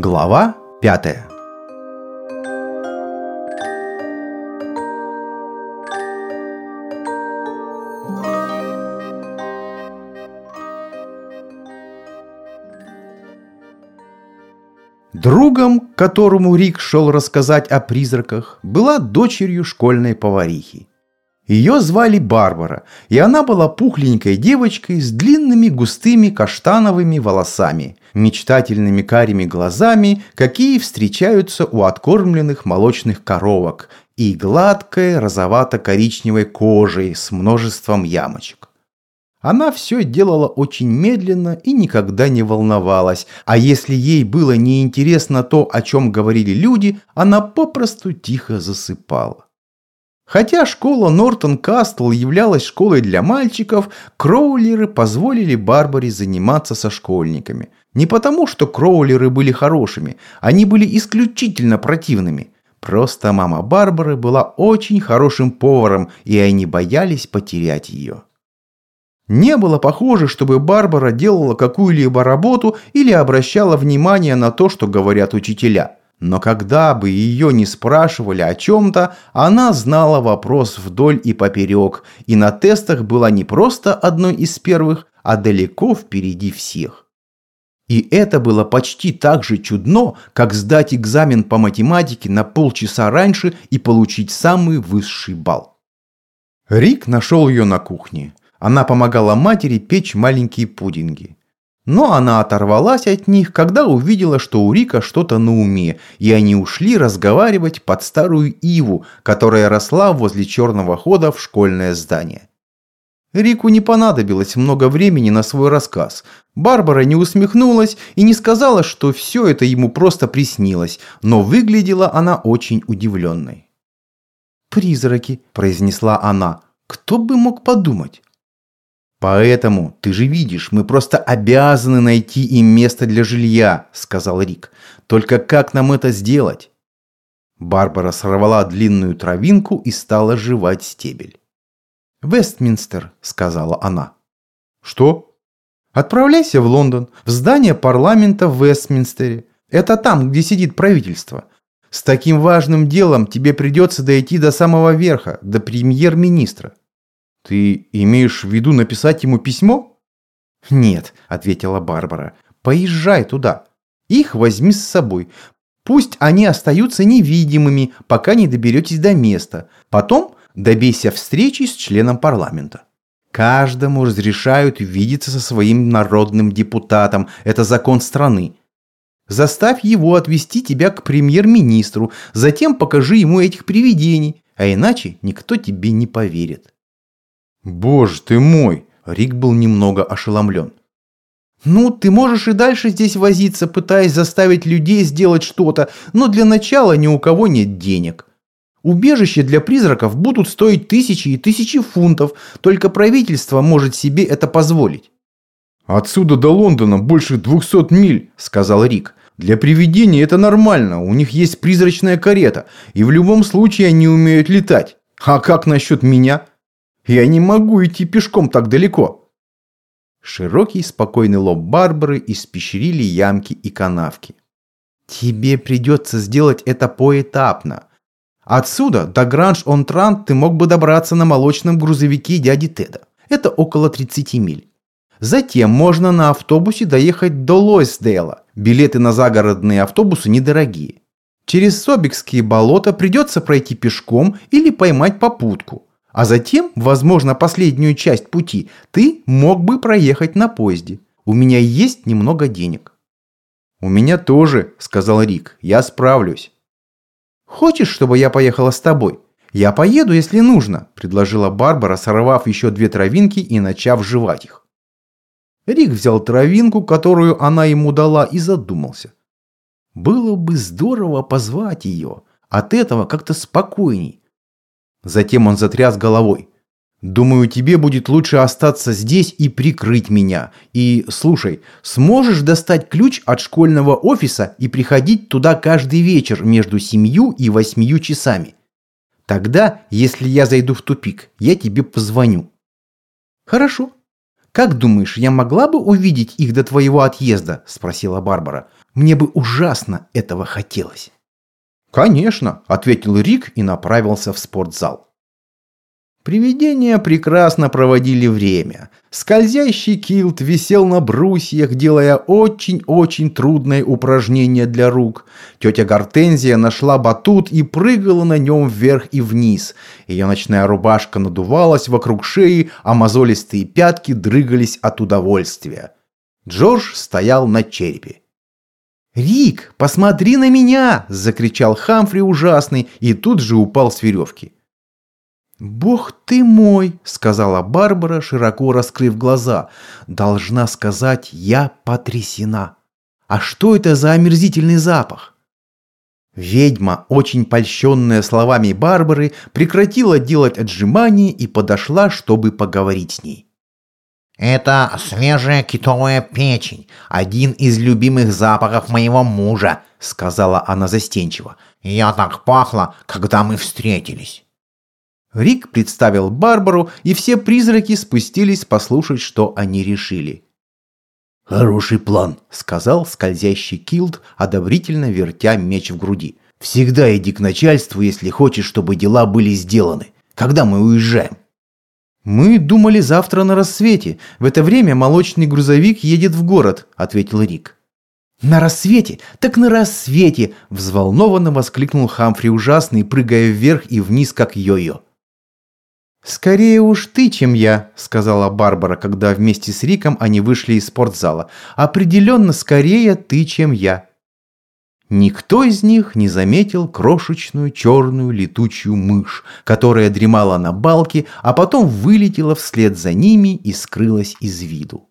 Глава пятая Другом, которому Рик шел рассказать о призраках, была дочерью школьной поварихи. Ее звали Барбара, и она была пухленькой девочкой с длинными густыми каштановыми волосами, мечтательными карими глазами, какие встречаются у откормленных молочных коровок, и гладкой розовато-коричневой кожей с множеством ямочек. Она все делала очень медленно и никогда не волновалась, а если ей было неинтересно то, о чем говорили люди, она попросту тихо засыпала. Хотя школа Нортон Кастл являлась школой для мальчиков, кроулеры позволили Барбаре заниматься со школьниками. Не потому, что кроулеры были хорошими, они были исключительно противными. Просто мама Барбары была очень хорошим поваром, и они боялись потерять ее. Не было похоже, чтобы Барбара делала какую-либо работу или обращала внимание на то, что говорят учителя – но когда бы ее не спрашивали о чем-то, она знала вопрос вдоль и поперек, и на тестах была не просто одной из первых, а далеко впереди всех. И это было почти так же чудно, как сдать экзамен по математике на полчаса раньше и получить самый высший балл. Рик нашел ее на кухне. Она помогала матери печь маленькие пудинги. Но она оторвалась от них, когда увидела, что у Рика что-то на уме, и они ушли разговаривать под старую иву, которая росла возле черного хода в школьное здание. Рику не понадобилось много времени на свой рассказ. Барбара не усмехнулась и не сказала, что все это ему просто приснилось, но выглядела она очень удивленной. «Призраки», – произнесла она. «Кто бы мог подумать?» «Поэтому, ты же видишь, мы просто обязаны найти им место для жилья», – сказал Рик. «Только как нам это сделать?» Барбара сорвала длинную травинку и стала жевать стебель. «Вестминстер», – сказала она. «Что?» «Отправляйся в Лондон, в здание парламента в Вестминстере. Это там, где сидит правительство. С таким важным делом тебе придется дойти до самого верха, до премьер-министра. «Ты имеешь в виду написать ему письмо?» «Нет», — ответила Барбара. «Поезжай туда. Их возьми с собой. Пусть они остаются невидимыми, пока не доберетесь до места. Потом добейся встречи с членом парламента. Каждому разрешают видеться со своим народным депутатом. Это закон страны. Заставь его отвести тебя к премьер-министру, затем покажи ему этих привидений, а иначе никто тебе не поверит. «Боже ты мой!» Рик был немного ошеломлен. «Ну, ты можешь и дальше здесь возиться, пытаясь заставить людей сделать что-то, но для начала ни у кого нет денег. Убежища для призраков будут стоить тысячи и тысячи фунтов, только правительство может себе это позволить». «Отсюда до Лондона больше двухсот миль», – сказал Рик. «Для привидений это нормально, у них есть призрачная карета, и в любом случае они умеют летать. А как насчет меня?» Я не могу идти пешком так далеко. Широкий спокойный лоб Барбары испещрили ямки и канавки. Тебе придется сделать это поэтапно. Отсюда до Гранж-он-Трант ты мог бы добраться на молочном грузовике дяди Теда. Это около 30 миль. Затем можно на автобусе доехать до Лойсдейла. Билеты на загородные автобусы недорогие. Через Собикские болота придется пройти пешком или поймать попутку. А затем, возможно, последнюю часть пути ты мог бы проехать на поезде. У меня есть немного денег». «У меня тоже», — сказал Рик. «Я справлюсь». «Хочешь, чтобы я поехала с тобой?» «Я поеду, если нужно», – предложила Барбара, сорвав еще две травинки и начав жевать их. Рик взял травинку, которую она ему дала, и задумался. Было бы здорово позвать ее. От этого как-то спокойней. Затем он затряс головой. «Думаю, тебе будет лучше остаться здесь и прикрыть меня. И, слушай, сможешь достать ключ от школьного офиса и приходить туда каждый вечер между семью и восьмию часами? Тогда, если я зайду в тупик, я тебе позвоню». «Хорошо. «Как думаешь, я могла бы увидеть их до твоего отъезда?» – спросила Барбара. «Мне бы ужасно этого хотелось». «Конечно», – ответил Рик и направился в спортзал. Привидения прекрасно проводили время. Скользящий килт висел на брусьях, делая очень-очень трудное упражнение для рук. Тетя Гортензия нашла батут и прыгала на нем вверх и вниз. Ее ночная рубашка надувалась вокруг шеи, а мозолистые пятки дрыгались от удовольствия. Джордж стоял на черепе. «Рик, посмотри на меня!» – закричал Хамфри ужасный и тут же упал с веревки. «Бог ты мой!» – сказала Барбара, широко раскрыв глаза. «Должна сказать, я потрясена. А что это за омерзительный запах?» Ведьма, очень польщенная словами Барбары, прекратила делать отжимания и подошла, чтобы поговорить с ней. «Это свежая китовая печень, один из любимых запахов моего мужа», — сказала она застенчиво. «Я так пахла, когда мы встретились». Рик представил Барбару, и все призраки спустились послушать, что они решили. «Хороший план», — сказал скользящий Килд, одобрительно вертя меч в груди. «Всегда иди к начальству, если хочешь, чтобы дела были сделаны. Когда мы уезжаем?» «Мы думали завтра на рассвете. В это время молочный грузовик едет в город», — ответил Рик. «На рассвете? Так на рассвете!» – взволнованно воскликнул Хамфри ужасный, прыгая вверх и вниз, как йо-йо. «Скорее уж ты, чем я», – сказала Барбара, когда вместе с Риком они вышли из спортзала. «Определенно скорее ты, чем я». Никто из них не заметил крошечную черную летучую мышь, которая дремала на балке, а потом вылетела вслед за ними и скрылась из виду.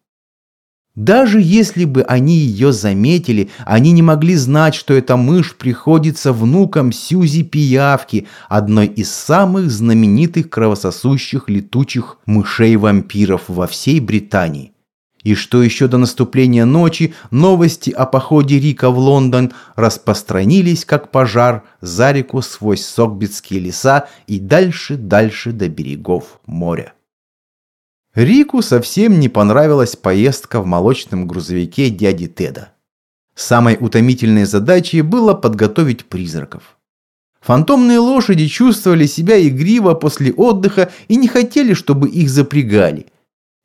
Даже если бы они ее заметили, они не могли знать, что эта мышь приходится внукам Сюзи Пиявки, одной из самых знаменитых кровососущих летучих мышей-вампиров во всей Британии. И что еще до наступления ночи новости о походе Рика в Лондон распространились как пожар за реку сквозь Сокбитские леса и дальше-дальше до берегов моря. Рику совсем не понравилась поездка в молочном грузовике дяди Теда. Самой утомительной задачей было подготовить призраков. Фантомные лошади чувствовали себя игриво после отдыха и не хотели, чтобы их запрягали.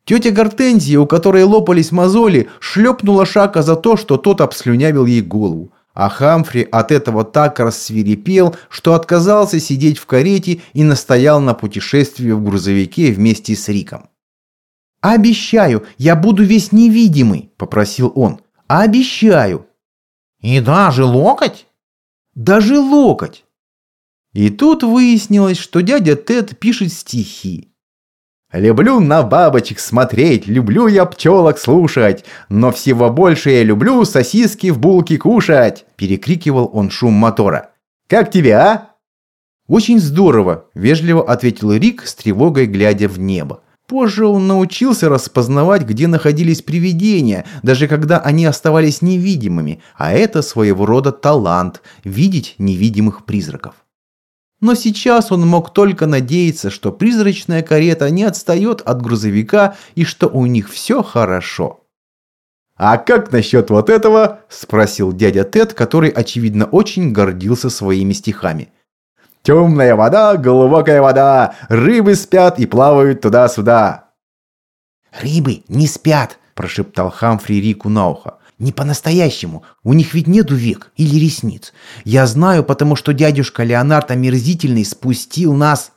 Тетя Гортензия, у которой лопались мозоли, шлепнула Шака за то, что тот обслюнявил ей голову. А Хамфри от этого так рассвирепел, что отказался сидеть в карете и настоял на путешествии в грузовике вместе с Риком. «Обещаю, я буду весь невидимый», – попросил он. «Обещаю». «И даже локоть?» «Даже локоть». И тут выяснилось, что дядя Тед пишет стихи. «Люблю на бабочек смотреть, люблю я пчелок слушать, но всего больше я люблю сосиски в булке кушать», – перекрикивал он шум мотора. «Как тебе, а?» «Очень здорово», – вежливо ответил Рик с тревогой, глядя в небо. Позже он научился распознавать, где находились привидения, даже когда они оставались невидимыми, а это своего рода талант – видеть невидимых призраков. Но сейчас он мог только надеяться, что призрачная карета не отстает от грузовика и что у них все хорошо. «А как насчет вот этого?» – спросил дядя Тед, который, очевидно, очень гордился своими стихами – Темная вода, глубокая вода, рыбы спят и плавают туда-сюда. «Рыбы не спят», – прошептал Хамфри Рику на ухо. «Не по-настоящему. У них ведь нету век или ресниц. Я знаю, потому что дядюшка Леонард Омерзительный спустил нас...»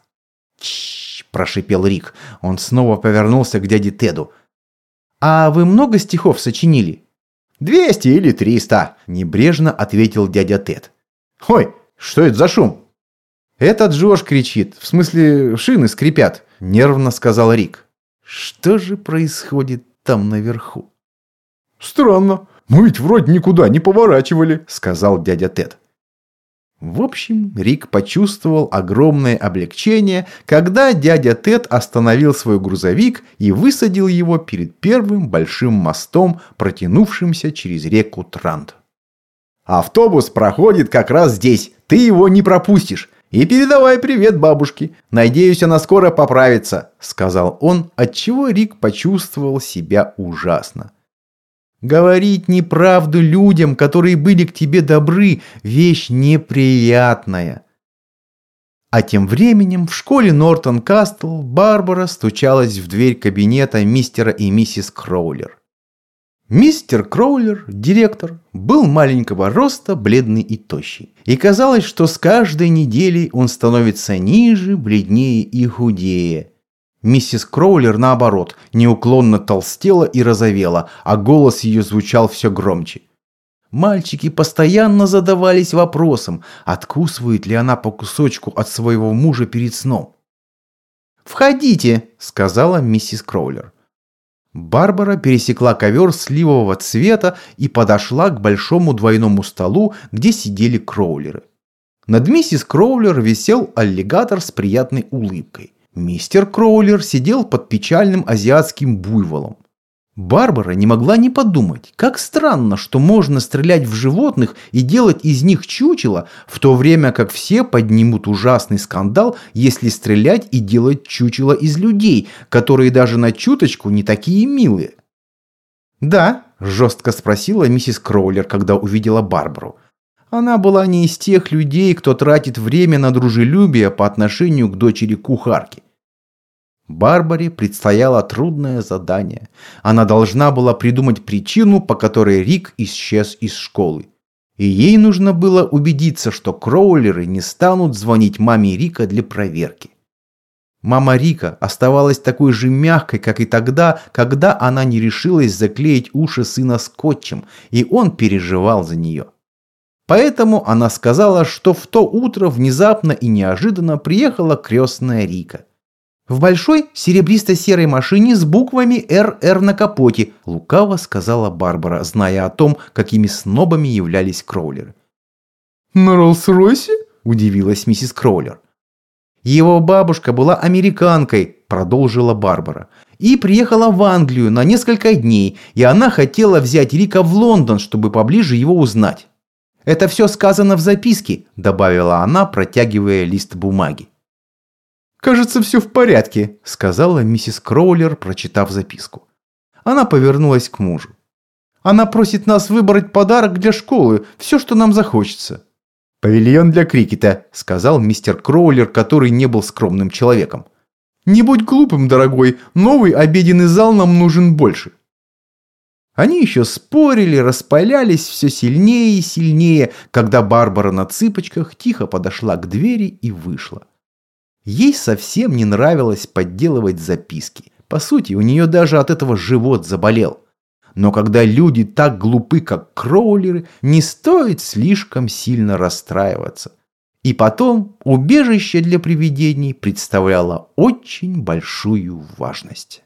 «Чш!» – прошепел Рик. Он снова повернулся к дяде Теду. «А вы много стихов сочинили?» «Двести или триста», – небрежно ответил дядя Тед. «Ой, что это за шум?» «Этот Джош кричит, в смысле шины скрипят», – нервно сказал Рик. «Что же происходит там наверху?» «Странно, мы ведь вроде никуда не поворачивали», – сказал дядя Тед. В общем, Рик почувствовал огромное облегчение, когда дядя Тед остановил свой грузовик и высадил его перед первым большим мостом, протянувшимся через реку Трант. «Автобус проходит как раз здесь, ты его не пропустишь. И передавай привет бабушке. Надеюсь, она скоро поправится», — сказал он, отчего Рик почувствовал себя ужасно. Говорить неправду людям, которые были к тебе добры, вещь неприятная. А тем временем в школе Нортон Кастл Барбара стучалась в дверь кабинета мистера и миссис Кроулер. Мистер Кроулер, директор, был маленького роста, бледный и тощий. И казалось, что с каждой неделей он становится ниже, бледнее и худее. Миссис Кроулер, наоборот, неуклонно толстела и розовела, а голос ее звучал все громче. Мальчики постоянно задавались вопросом, откусывает ли она по кусочку от своего мужа перед сном. «Входите», — сказала миссис Кроулер. Барбара пересекла ковер сливового цвета и подошла к большому двойному столу, где сидели кроулеры. Над миссис Кроулер висел аллигатор с приятной улыбкой. Мистер Кроулер сидел под печальным азиатским буйволом. Барбара не могла не подумать, как странно, что можно стрелять в животных и делать из них чучело, в то время как все поднимут ужасный скандал, если стрелять и делать чучело из людей, которые даже на чуточку не такие милые. «Да», – жестко спросила миссис Кроулер, когда увидела Барбару. Она была не из тех людей, кто тратит время на дружелюбие по отношению к дочери кухарки. Барбаре предстояло трудное задание. Она должна была придумать причину, по которой Рик исчез из школы. И ей нужно было убедиться, что кроулеры не станут звонить маме Рика для проверки. Мама Рика оставалась такой же мягкой, как и тогда, когда она не решилась заклеить уши сына скотчем, и он переживал за нее. Поэтому она сказала, что в то утро внезапно и неожиданно приехала крестная Рика – в большой серебристо-серой машине с буквами «РР» на капоте, лукаво сказала Барбара, зная о том, какими снобами являлись кроулеры. «На Роллс-Ройсе?» – удивилась миссис Кроулер. Его бабушка была американкой, продолжила Барбара, и приехала в Англию на несколько дней, и она хотела взять Рика в Лондон, чтобы поближе его узнать. Это все сказано в записке, добавила она, протягивая лист бумаги. «Кажется, все в порядке», – сказала миссис Кроулер, прочитав записку. Она повернулась к мужу. «Она просит нас выбрать подарок для школы, все, что нам захочется». «Павильон для крикета», – сказал мистер Кроулер, который не был скромным человеком. «Не будь глупым, дорогой, новый обеденный зал нам нужен больше». Они еще спорили, распалялись все сильнее и сильнее, когда Барбара на цыпочках тихо подошла к двери и вышла. Ей совсем не нравилось подделывать записки. По сути, у нее даже от этого живот заболел. Но когда люди так глупы, как кроулеры, не стоит слишком сильно расстраиваться. И потом убежище для привидений представляло очень большую важность.